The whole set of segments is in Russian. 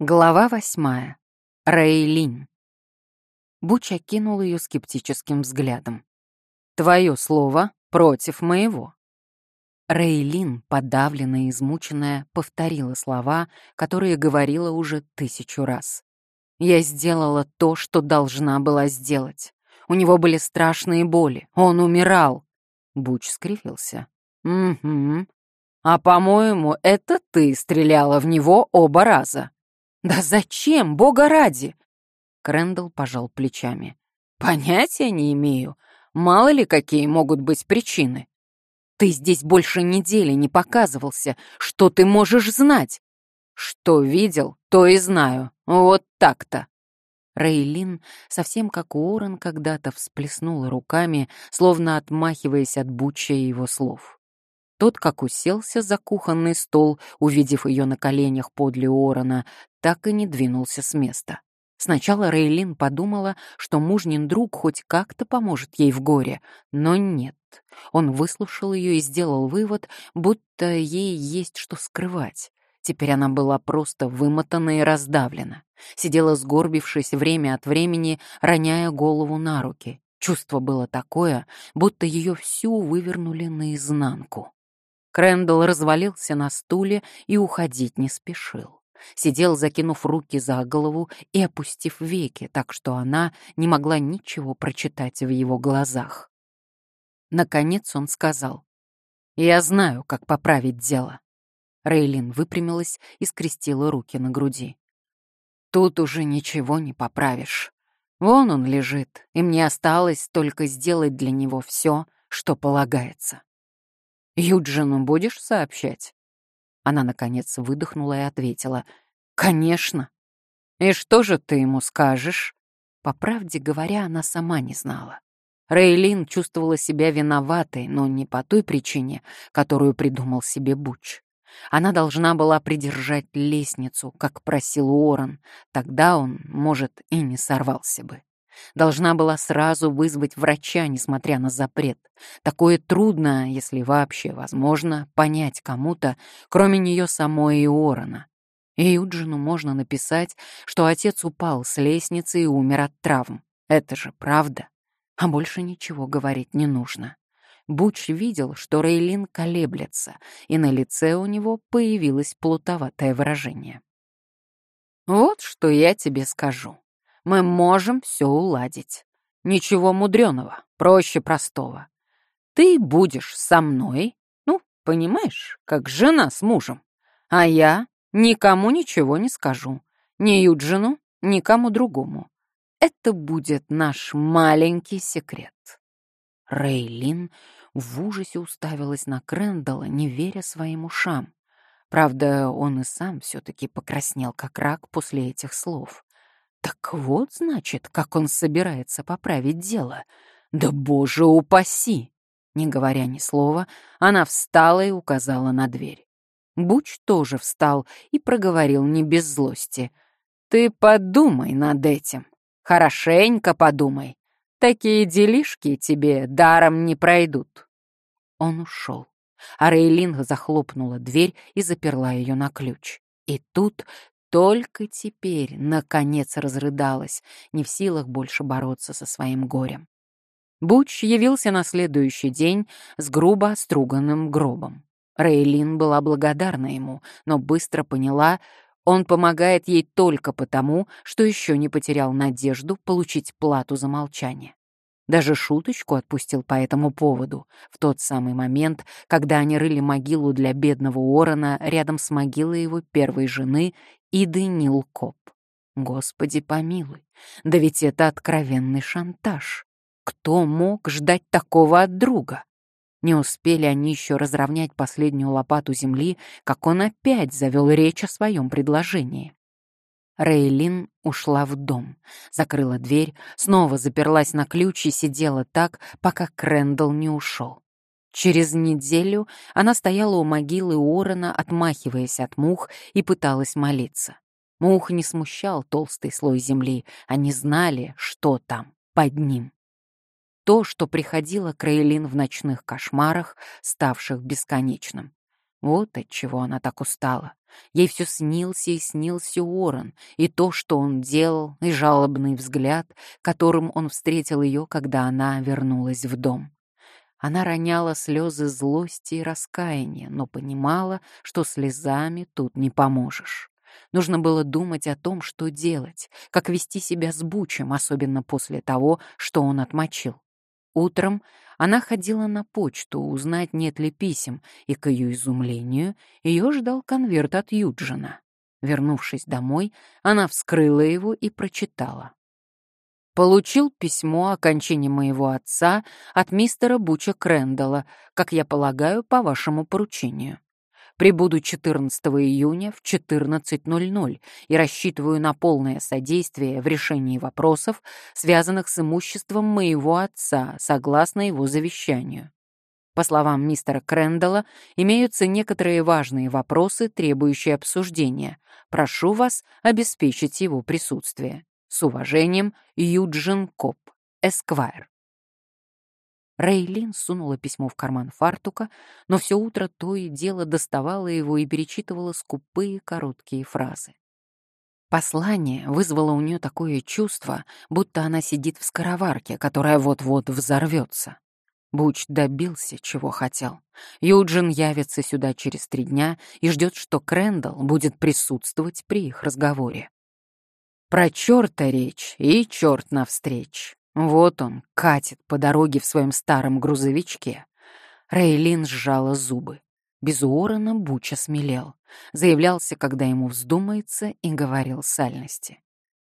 Глава восьмая. Рейлин. Буч окинул ее скептическим взглядом. «Твое слово против моего». Рейлин, подавленная и измученная, повторила слова, которые говорила уже тысячу раз. «Я сделала то, что должна была сделать. У него были страшные боли. Он умирал». Буч скривился. «Угу. А, по-моему, это ты стреляла в него оба раза». «Да зачем, бога ради?» Крэндалл пожал плечами. «Понятия не имею. Мало ли какие могут быть причины. Ты здесь больше недели не показывался. Что ты можешь знать?» «Что видел, то и знаю. Вот так-то». Рейлин, совсем как Уоррен когда-то всплеснула руками, словно отмахиваясь от Буча его слов. Тот, как уселся за кухонный стол, увидев ее на коленях подле Орона, так и не двинулся с места. Сначала Рейлин подумала, что мужнин друг хоть как-то поможет ей в горе, но нет. Он выслушал ее и сделал вывод, будто ей есть что скрывать. Теперь она была просто вымотана и раздавлена. Сидела сгорбившись время от времени, роняя голову на руки. Чувство было такое, будто ее всю вывернули наизнанку. Крэндалл развалился на стуле и уходить не спешил. Сидел, закинув руки за голову и опустив веки, так что она не могла ничего прочитать в его глазах. Наконец он сказал, «Я знаю, как поправить дело». Рейлин выпрямилась и скрестила руки на груди. «Тут уже ничего не поправишь. Вон он лежит, и мне осталось только сделать для него все, что полагается». «Юджину будешь сообщать?» Она, наконец, выдохнула и ответила. «Конечно». «И что же ты ему скажешь?» По правде говоря, она сама не знала. Рейлин чувствовала себя виноватой, но не по той причине, которую придумал себе Буч. Она должна была придержать лестницу, как просил Уоррен, тогда он, может, и не сорвался бы. Должна была сразу вызвать врача, несмотря на запрет. Такое трудно, если вообще возможно, понять кому-то, кроме нее самой и Орона. И Юджину можно написать, что отец упал с лестницы и умер от травм. Это же правда. А больше ничего говорить не нужно. Буч видел, что Рейлин колеблется, и на лице у него появилось плутоватое выражение. «Вот что я тебе скажу мы можем все уладить. Ничего мудреного, проще простого. Ты будешь со мной, ну, понимаешь, как жена с мужем, а я никому ничего не скажу, ни Юджину, никому другому. Это будет наш маленький секрет. Рейлин в ужасе уставилась на Крэндалла, не веря своим ушам. Правда, он и сам все-таки покраснел, как рак после этих слов. Так вот, значит, как он собирается поправить дело. Да боже упаси! Не говоря ни слова, она встала и указала на дверь. Буч тоже встал и проговорил не без злости. «Ты подумай над этим. Хорошенько подумай. Такие делишки тебе даром не пройдут». Он ушел. А Рейлин захлопнула дверь и заперла ее на ключ. И тут только теперь, наконец, разрыдалась, не в силах больше бороться со своим горем. Буч явился на следующий день с грубо оструганным гробом. Рейлин была благодарна ему, но быстро поняла, он помогает ей только потому, что еще не потерял надежду получить плату за молчание. Даже шуточку отпустил по этому поводу, в тот самый момент, когда они рыли могилу для бедного Уоррена рядом с могилой его первой жены и Денил Коп. Господи помилуй, да ведь это откровенный шантаж. Кто мог ждать такого от друга? Не успели они еще разровнять последнюю лопату земли, как он опять завел речь о своем предложении. Рейлин ушла в дом, закрыла дверь, снова заперлась на ключ и сидела так, пока Крэндалл не ушел. Через неделю она стояла у могилы Уоррена, отмахиваясь от мух, и пыталась молиться. Мух не смущал толстый слой земли, они знали, что там, под ним. То, что приходило к Рейлин в ночных кошмарах, ставших бесконечным. Вот от чего она так устала. Ей все снился и снился Уоррен, и то, что он делал, и жалобный взгляд, которым он встретил ее, когда она вернулась в дом. Она роняла слезы злости и раскаяния, но понимала, что слезами тут не поможешь. Нужно было думать о том, что делать, как вести себя с Бучем, особенно после того, что он отмочил. Утром она ходила на почту узнать, нет ли писем, и, к ее изумлению, ее ждал конверт от Юджина. Вернувшись домой, она вскрыла его и прочитала. «Получил письмо о кончине моего отца от мистера Буча Крэндалла, как я полагаю, по вашему поручению. Прибуду 14 июня в 14.00 и рассчитываю на полное содействие в решении вопросов, связанных с имуществом моего отца, согласно его завещанию. По словам мистера Крэндалла, имеются некоторые важные вопросы, требующие обсуждения. Прошу вас обеспечить его присутствие. С уважением, Юджин Коп, Эсквайр. Рейлин сунула письмо в карман фартука, но все утро то и дело доставала его и перечитывала скупые короткие фразы. Послание вызвало у нее такое чувство, будто она сидит в скороварке, которая вот-вот взорвется. Буч добился, чего хотел. Юджин явится сюда через три дня и ждет, что Крэндалл будет присутствовать при их разговоре. Про черта речь и черт навстреч. Вот он, катит по дороге в своем старом грузовичке. Рейлин сжала зубы. Без Уоррена Буча смелел. Заявлялся, когда ему вздумается, и говорил сальности.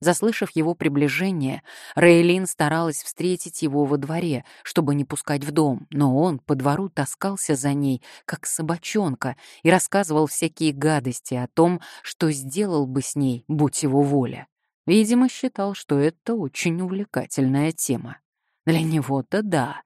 Заслышав его приближение, Рейлин старалась встретить его во дворе, чтобы не пускать в дом, но он по двору таскался за ней, как собачонка, и рассказывал всякие гадости о том, что сделал бы с ней, будь его воля. Видимо, считал, что это очень увлекательная тема. Для него-то да.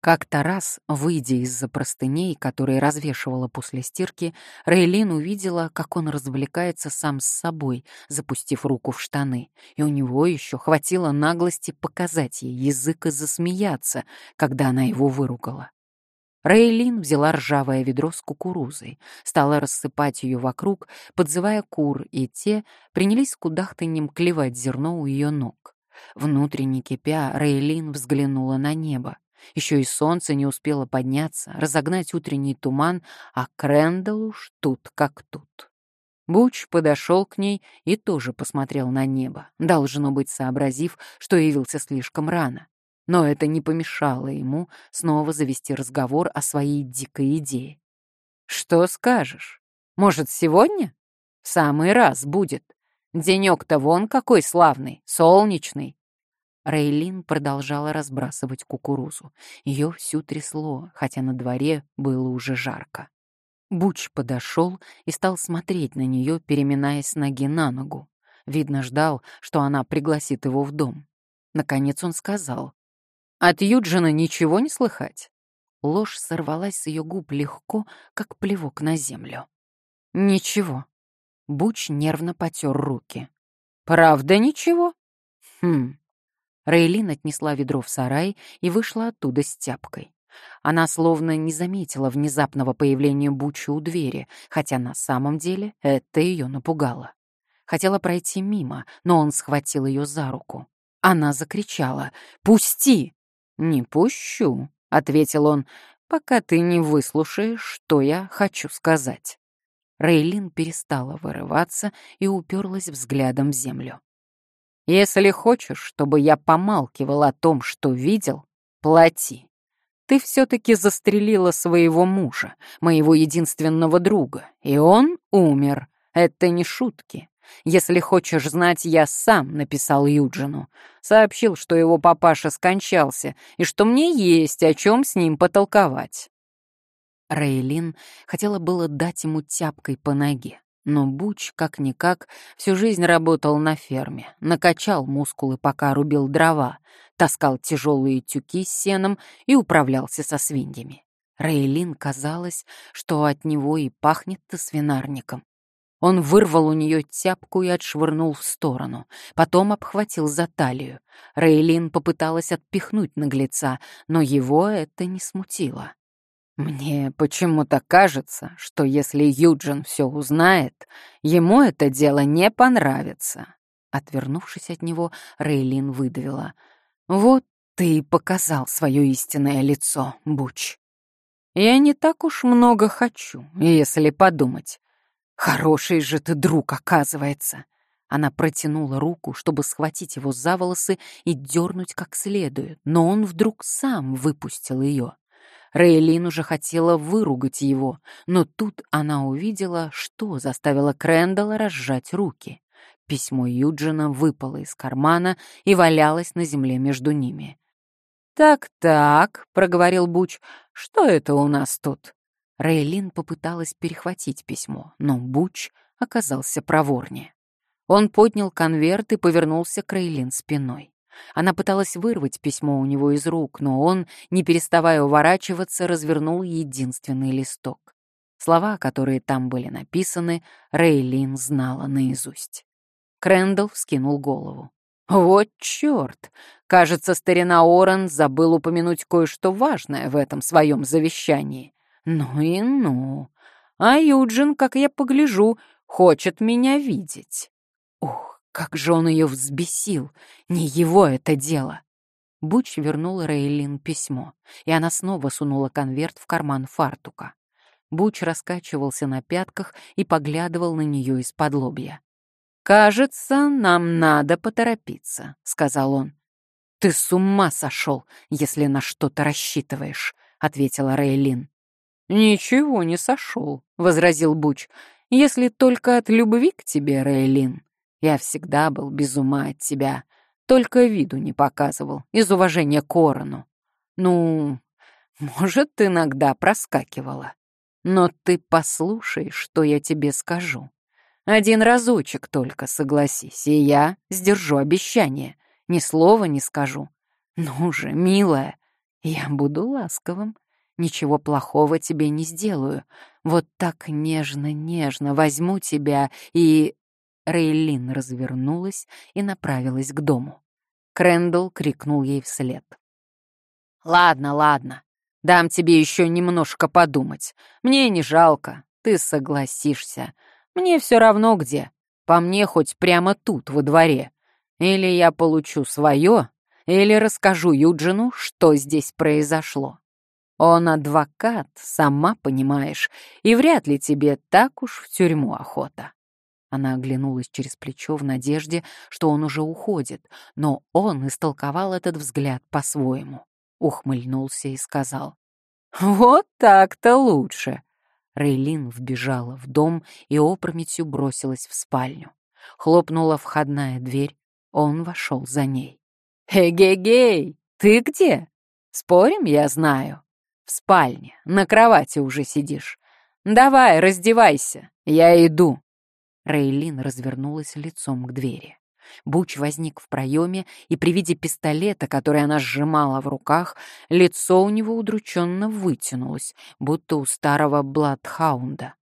Как-то раз, выйдя из-за простыней, которые развешивала после стирки, Рейлин увидела, как он развлекается сам с собой, запустив руку в штаны, и у него еще хватило наглости показать ей язык и засмеяться, когда она его выругала. Рейлин взяла ржавое ведро с кукурузой, стала рассыпать ее вокруг, подзывая кур, и те принялись кудахтаньем клевать зерно у ее ног. Внутренне кипя, Рейлин взглянула на небо. Еще и солнце не успело подняться, разогнать утренний туман, а Крэндалл уж тут как тут. Буч подошел к ней и тоже посмотрел на небо, должно быть, сообразив, что явился слишком рано но это не помешало ему снова завести разговор о своей дикой идее. «Что скажешь? Может, сегодня? В самый раз будет. Денек-то вон какой славный, солнечный». Рейлин продолжала разбрасывать кукурузу. Ее всю трясло, хотя на дворе было уже жарко. Буч подошел и стал смотреть на нее, переминаясь ноги на ногу. Видно, ждал, что она пригласит его в дом. Наконец он сказал, от Юджина ничего не слыхать. Ложь сорвалась с ее губ легко, как плевок на землю. Ничего. Буч нервно потер руки. Правда ничего? Хм. Рейлин отнесла ведро в сарай и вышла оттуда с тяпкой. Она словно не заметила внезапного появления Буча у двери, хотя на самом деле это ее напугало. Хотела пройти мимо, но он схватил ее за руку. Она закричала «Пусти!» «Не пущу», — ответил он, «пока ты не выслушаешь, что я хочу сказать». Рейлин перестала вырываться и уперлась взглядом в землю. «Если хочешь, чтобы я помалкивал о том, что видел, плати. Ты все-таки застрелила своего мужа, моего единственного друга, и он умер. Это не шутки. Если хочешь знать, я сам написал Юджину. Сообщил, что его папаша скончался, и что мне есть о чем с ним потолковать. Рейлин хотела было дать ему тяпкой по ноге, но Буч, как-никак, всю жизнь работал на ферме, накачал мускулы, пока рубил дрова, таскал тяжелые тюки с сеном и управлялся со свиньями. Рейлин казалось, что от него и пахнет-то свинарником. Он вырвал у нее тяпку и отшвырнул в сторону, потом обхватил за талию. Рейлин попыталась отпихнуть наглеца, но его это не смутило. Мне почему-то кажется, что если Юджин все узнает, ему это дело не понравится. Отвернувшись от него, Рейлин выдавила. «Вот ты и показал свое истинное лицо, Буч. Я не так уж много хочу, если подумать. Хороший же ты друг, оказывается. Она протянула руку, чтобы схватить его за волосы и дернуть как следует, но он вдруг сам выпустил ее. Рейлин уже хотела выругать его, но тут она увидела, что заставило Крэндалла разжать руки. Письмо Юджина выпало из кармана и валялось на земле между ними. «Так-так», — проговорил Буч, — «что это у нас тут?» Рейлин попыталась перехватить письмо, но Буч оказался проворнее. Он поднял конверт и повернулся к Рейлин спиной. Она пыталась вырвать письмо у него из рук, но он, не переставая уворачиваться, развернул единственный листок. Слова, которые там были написаны, Рейлин знала наизусть. Крэндалл вскинул голову. «Вот черт! Кажется, старина Орен забыл упомянуть кое-что важное в этом своем завещании. Ну и ну. А Юджин, как я погляжу, хочет меня видеть. Ух, как же он ее взбесил! Не его это дело!» Буч вернул Рейлин письмо, и она снова сунула конверт в карман фартука. Буч раскачивался на пятках и поглядывал на нее из-под лобья. «Кажется, нам надо поторопиться», — сказал он. «Ты с ума сошел, если на что-то рассчитываешь», — ответила Рейлин. «Ничего не сошел», — возразил Буч, — «если только от любви к тебе, Рейлин. Я всегда был без ума от тебя, только виду не показывал, из уважения к Корону. Ну, может, иногда проскакивала. Но ты послушай, что я тебе скажу. Один разочек только согласись, и я сдержу обещание. Ни слова не скажу. Ну же, милая, я буду ласковым. Ничего плохого тебе не сделаю. Вот так нежно-нежно возьму тебя и...» Рейлин развернулась и направилась к дому. Крэндалл крикнул ей вслед. «Ладно, ладно. Дам тебе еще немножко подумать. Мне не жалко. Ты согласишься. Мне все равно где. По мне хоть прямо тут, во дворе. Или я получу свое, или расскажу Юджину, что здесь произошло. Он адвокат, сама понимаешь, и вряд ли тебе так уж в тюрьму охота. Она оглянулась через плечо в надежде, что он уже уходит, но он истолковал этот взгляд по-своему. Ухмыльнулся и сказал, «Вот так-то лучше. Рейлин вбежала в дом и опрометью бросилась в спальню. Хлопнула входная дверь, он вошел за ней. «Эгегей, ты где? Спорим, я знаю. В спальне, на кровати уже сидишь. Давай, раздевайся, я иду». Рейлин развернулась лицом к двери. Буч возник в проеме, и при виде пистолета, который она сжимала в руках, лицо у него удрученно вытянулось, будто у старого бладхаунда.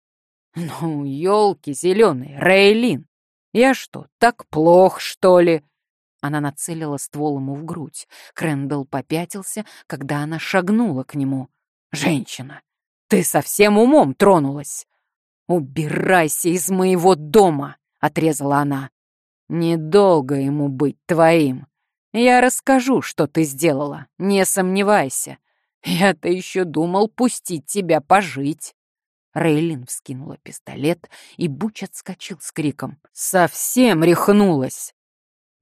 «Ну, елки зеленые, Рейлин! Я что, так плох, что ли?» Она нацелила ствол ему в грудь. Крэндалл попятился, когда она шагнула к нему. «Женщина, ты совсем умом тронулась!» «Убирайся из моего дома!» — отрезала она. Недолго ему быть твоим. Я расскажу, что ты сделала, не сомневайся. Я-то еще думал пустить тебя пожить. Рейлин вскинула пистолет, и Буч отскочил с криком «Совсем рехнулась!».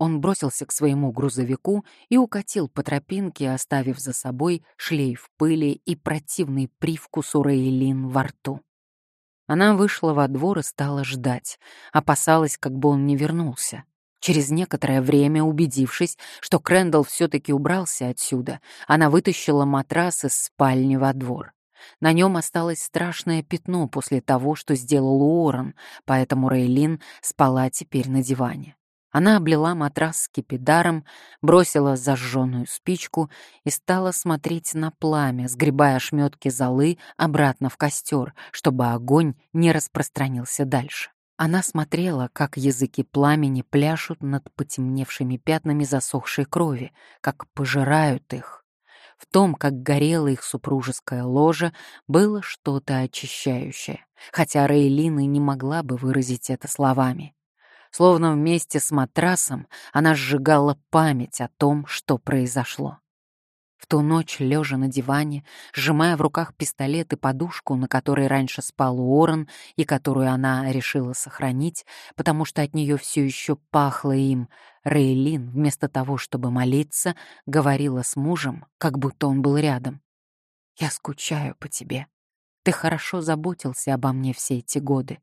Он бросился к своему грузовику и укатил по тропинке, оставив за собой шлейф пыли и противный привкус у Рейлин во рту. Она вышла во двор и стала ждать, опасалась, как бы он не вернулся. Через некоторое время, убедившись, что Крэндалл все-таки убрался отсюда, она вытащила матрас из спальни во двор. На нем осталось страшное пятно после того, что сделал Уоррен, поэтому Рейлин спала теперь на диване. Она облила матрас скипидаром, бросила зажженную спичку и стала смотреть на пламя, сгребая ошметки золы обратно в костер, чтобы огонь не распространился дальше. Она смотрела, как языки пламени пляшут над потемневшими пятнами засохшей крови, как пожирают их. В том, как горело их супружеское ложе, было что-то очищающее, хотя Рейлин и не могла бы выразить это словами. Словно вместе с матрасом она сжигала память о том, что произошло. В ту ночь, лежа на диване, сжимая в руках пистолет и подушку, на которой раньше спал Уоррен и которую она решила сохранить, потому что от нее все еще пахло им, Рейлин, вместо того, чтобы молиться, говорила с мужем, как будто он был рядом. «Я скучаю по тебе. Ты хорошо заботился обо мне все эти годы.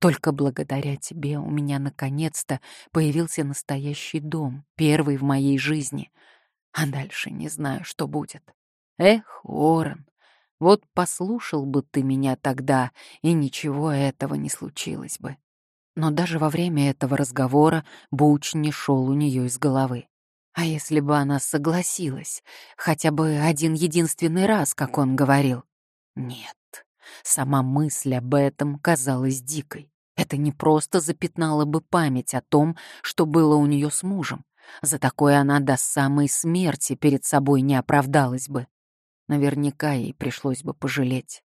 Только благодаря тебе у меня наконец-то появился настоящий дом, первый в моей жизни — а дальше не знаю, что будет. Эх, Орен, вот послушал бы ты меня тогда, и ничего этого не случилось бы. Но даже во время этого разговора Буч не шел у нее из головы. А если бы она согласилась, хотя бы один единственный раз, как он говорил? Нет, сама мысль об этом казалась дикой. Это не просто запятнало бы память о том, что было у нее с мужем. За такое она до самой смерти перед собой не оправдалась бы. Наверняка ей пришлось бы пожалеть.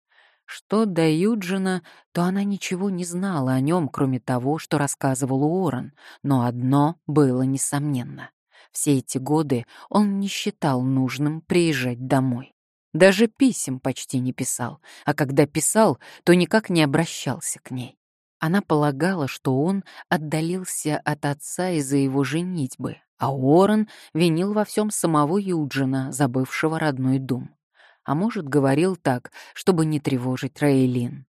Что до Юджина, то она ничего не знала о нем, кроме того, что рассказывал Уоррен, но одно было несомненно. Все эти годы он не считал нужным приезжать домой. Даже писем почти не писал, а когда писал, то никак не обращался к ней. Она полагала, что он отдалился от отца из-за его женитьбы, а Уоррен винил во всем самого Юджина, забывшего родной дом. А может, говорил так, чтобы не тревожить Рейлин.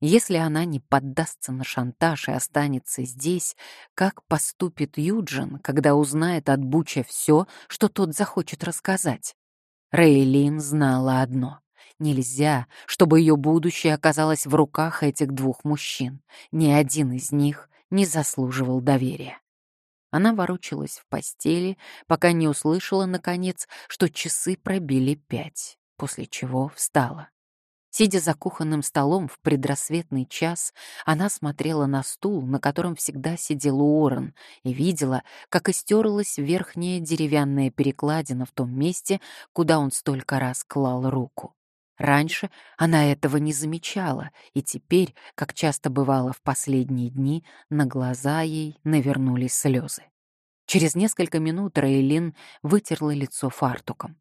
Если она не поддастся на шантаж и останется здесь, как поступит Юджин, когда узнает от Буча все, что тот захочет рассказать? Рейлин знала одно. Нельзя, чтобы ее будущее оказалось в руках этих двух мужчин. Ни один из них не заслуживал доверия. Она ворочалась в постели, пока не услышала, наконец, что часы пробили пять, после чего встала. Сидя за кухонным столом в предрассветный час, она смотрела на стул, на котором всегда сидел Уоррен, и видела, как истерлась верхняя деревянная перекладина в том месте, куда он столько раз клал руку. Раньше она этого не замечала, и теперь, как часто бывало в последние дни, на глаза ей навернулись слезы. Через несколько минут Рейлин вытерла лицо фартуком.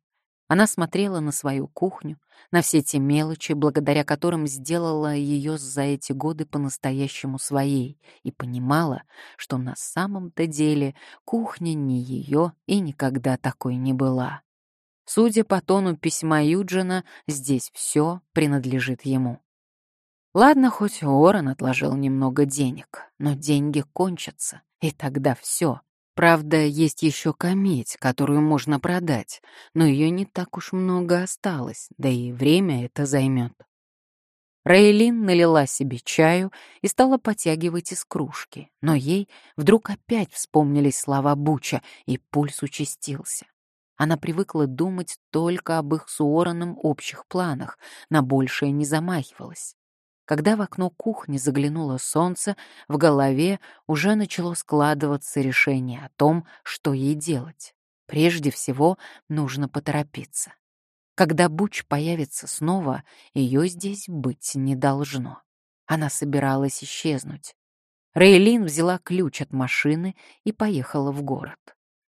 Она смотрела на свою кухню, на все те мелочи, благодаря которым сделала ее за эти годы по-настоящему своей, и понимала, что на самом-то деле кухня не ее и никогда такой не была. Судя по тону письма Юджина, здесь все принадлежит ему. Ладно, хоть Уоррен отложил немного денег, но деньги кончатся, и тогда все. Правда, есть еще кометь, которую можно продать, но ее не так уж много осталось, да и время это займет. Рейлин налила себе чаю и стала потягивать из кружки, но ей вдруг опять вспомнились слова Буча, и пульс участился. Она привыкла думать только об их с Уорреном общих планах, на большее не замахивалась. Когда в окно кухни заглянуло солнце, в голове уже начало складываться решение о том, что ей делать. Прежде всего, нужно поторопиться. Когда Буч появится снова, ее здесь быть не должно. Она собиралась исчезнуть. Рейлин взяла ключ от машины и поехала в город.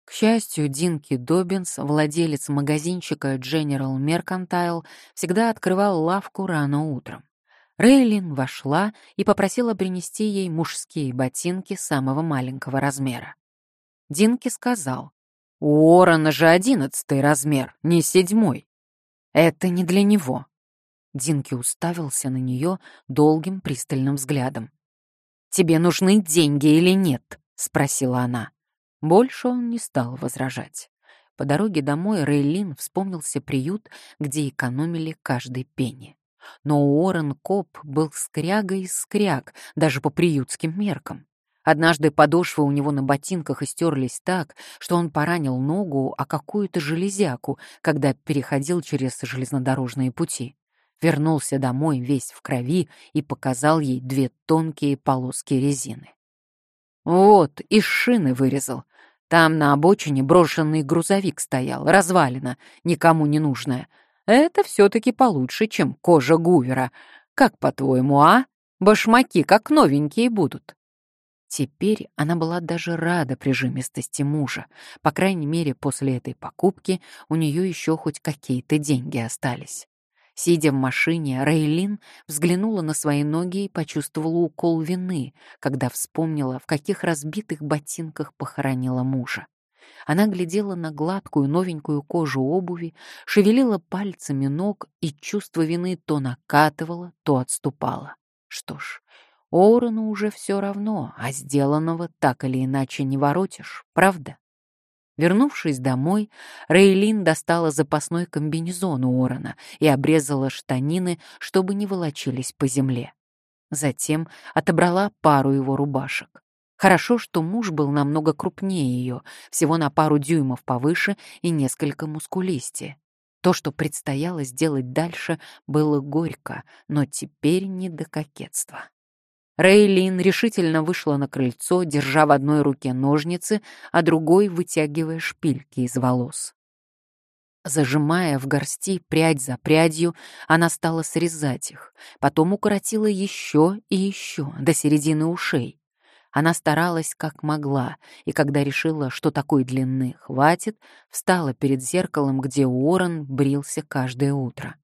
К счастью, Динки Добинс, владелец магазинчика General Mercantile, всегда открывал лавку рано утром. Рейлин вошла и попросила принести ей мужские ботинки самого маленького размера. Динки сказал, «У Орона же одиннадцатый размер, не седьмой. Это не для него». Динки уставился на нее долгим пристальным взглядом. «Тебе нужны деньги или нет?» — спросила она. Больше он не стал возражать. По дороге домой Рейлин вспомнился приют, где экономили каждый пенни. Но Уоррен Коп был скрягой из скряг, даже по приютским меркам. Однажды подошвы у него на ботинках истерлись так, что он поранил ногу о какую-то железяку, когда переходил через железнодорожные пути. Вернулся домой весь в крови и показал ей две тонкие полоски резины. «Вот, из шины вырезал. Там на обочине брошенный грузовик стоял, развалина, никому не нужная. Это все-таки получше, чем кожа Гувера. Как по-твоему, а? Башмаки как новенькие будут. Теперь она была даже рада прижимистости мужа. По крайней мере, после этой покупки у нее еще хоть какие-то деньги остались. Сидя в машине, Рейлин взглянула на свои ноги и почувствовала укол вины, когда вспомнила, в каких разбитых ботинках похоронила мужа. Она глядела на гладкую новенькую кожу обуви, шевелила пальцами ног, и чувство вины то накатывало, то отступало. Что ж, Орону уже все равно, а сделанного так или иначе не воротишь, правда? Вернувшись домой, Рейлин достала запасной комбинезон у Орона и обрезала штанины, чтобы не волочились по земле. Затем отобрала пару его рубашек. Хорошо, что муж был намного крупнее ее, всего на пару дюймов повыше и несколько мускулистее. То, что предстояло сделать дальше, было горько, но теперь не до кокетства. Рейлин решительно вышла на крыльцо, держа в одной руке ножницы, а другой вытягивая шпильки из волос. Зажимая в горсти прядь за прядью, она стала срезать их, потом укоротила еще и еще, до середины ушей. Она старалась как могла, и когда решила, что такой длины хватит, встала перед зеркалом, где Уоррен брился каждое утро.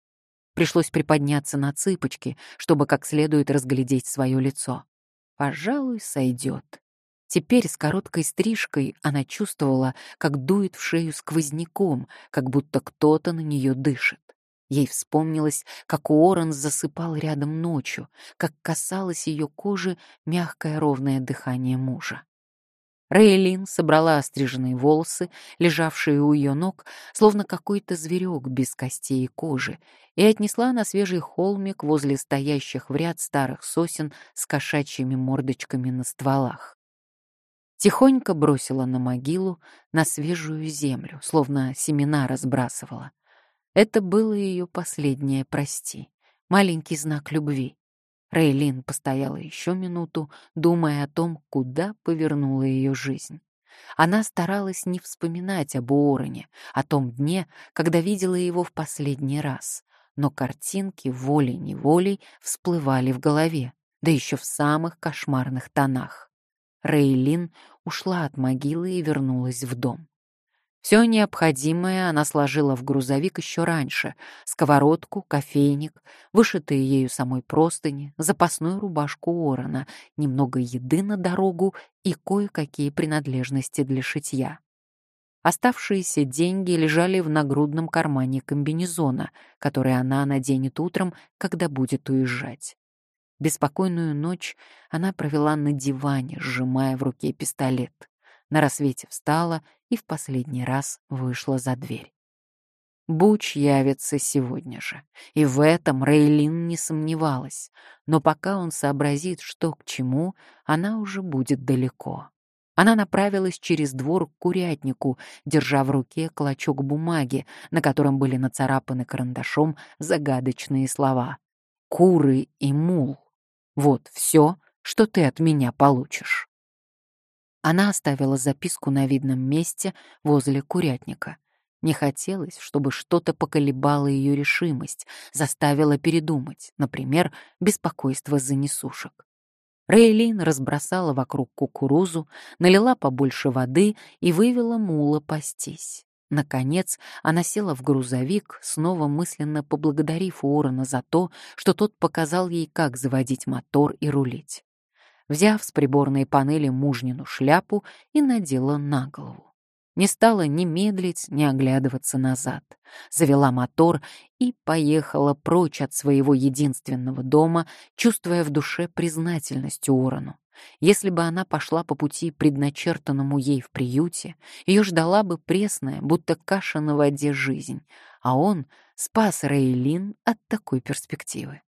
Пришлось приподняться на цыпочки, чтобы как следует разглядеть свое лицо. Пожалуй, сойдет. Теперь с короткой стрижкой она чувствовала, как дует в шею сквозняком, как будто кто-то на нее дышит. Ей вспомнилось, как Уоррен засыпал рядом ночью, как касалось ее кожи мягкое ровное дыхание мужа. Рейлин собрала остриженные волосы, лежавшие у ее ног, словно какой-то зверек без костей и кожи, и отнесла на свежий холмик возле стоящих в ряд старых сосен с кошачьими мордочками на стволах. Тихонько бросила на могилу, на свежую землю, словно семена разбрасывала. Это было ее последнее «прости», маленький знак любви. Рейлин постояла еще минуту, думая о том, куда повернула ее жизнь. Она старалась не вспоминать об Уоррене, о том дне, когда видела его в последний раз, но картинки волей-неволей всплывали в голове, да еще в самых кошмарных тонах. Рейлин ушла от могилы и вернулась в дом. Все необходимое она сложила в грузовик еще раньше. Сковородку, кофейник, вышитые ею самой простыни, запасную рубашку Орона, немного еды на дорогу и кое-какие принадлежности для шитья. Оставшиеся деньги лежали в нагрудном кармане комбинезона, который она наденет утром, когда будет уезжать. Беспокойную ночь она провела на диване, сжимая в руке пистолет. На рассвете встала и в последний раз вышла за дверь. Буч явится сегодня же, и в этом Рейлин не сомневалась, но пока он сообразит, что к чему, она уже будет далеко. Она направилась через двор к курятнику, держа в руке клочок бумаги, на котором были нацарапаны карандашом загадочные слова. «Куры и мул. Вот все, что ты от меня получишь». Она оставила записку на видном месте возле курятника. Не хотелось, чтобы что-то поколебало ее решимость, заставило передумать, например, беспокойство за несушек. Рейлин разбросала вокруг кукурузу, налила побольше воды и вывела мула пастись. Наконец, она села в грузовик, снова мысленно поблагодарив Уоррена за то, что тот показал ей, как заводить мотор и рулить взяв с приборной панели мужнину шляпу и надела на голову. Не стала ни медлить, ни оглядываться назад. Завела мотор и поехала прочь от своего единственного дома, чувствуя в душе признательность Уоррену. Если бы она пошла по пути, предначертанному ей в приюте, ее ждала бы пресная, будто каша на воде жизнь, а он спас Рейлин от такой перспективы.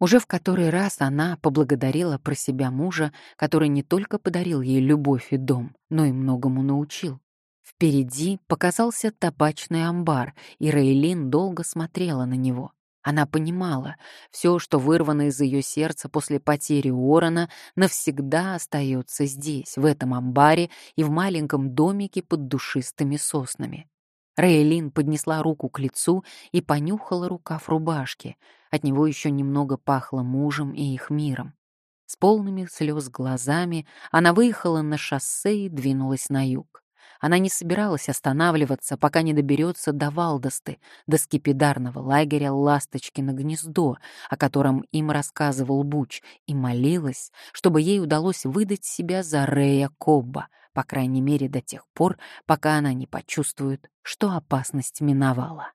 Уже в который раз она поблагодарила про себя мужа, который не только подарил ей любовь и дом, но и многому научил. Впереди показался табачный амбар, и Рейлин долго смотрела на него. Она понимала, все, что вырвано из ее сердца после потери Уоррена, навсегда остается здесь, в этом амбаре и в маленьком домике под душистыми соснами. Рейлин поднесла руку к лицу и понюхала рукав рубашки. От него еще немного пахло мужем и их миром. С полными слез глазами она выехала на шоссе и двинулась на юг. Она не собиралась останавливаться, пока не доберется до Валдосты, до скипидарного лагеря «Ласточкино гнездо», о котором им рассказывал Буч, и молилась, чтобы ей удалось выдать себя за Рея Кобба, по крайней мере до тех пор, пока она не почувствует, что опасность миновала.